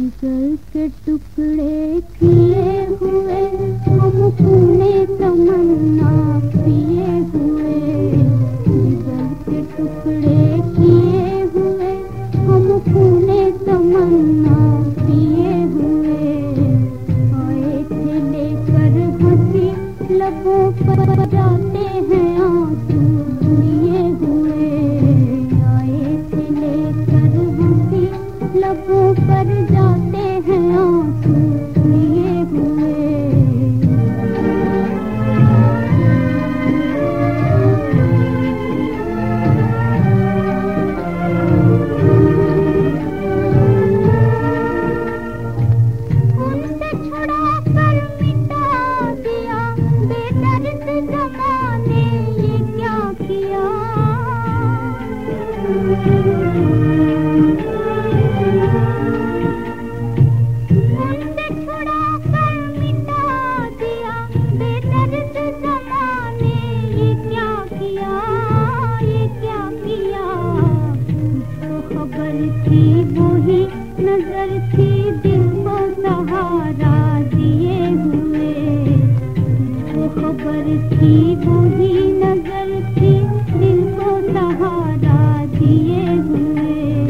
जिगर के टुकड़े किए हुए हम खूने तमन्ना पिए हुए। जिगर के टुकड़े किए हुए हम खूने तमन्ना पिए हुए। आए थे लेकर हँसी, लबों पर जाते हैं आँसू। खबर थी वही नज़र थी दिल को सहारा खबर थी वही नज़र थी। दिल को सहारा दिए हुए।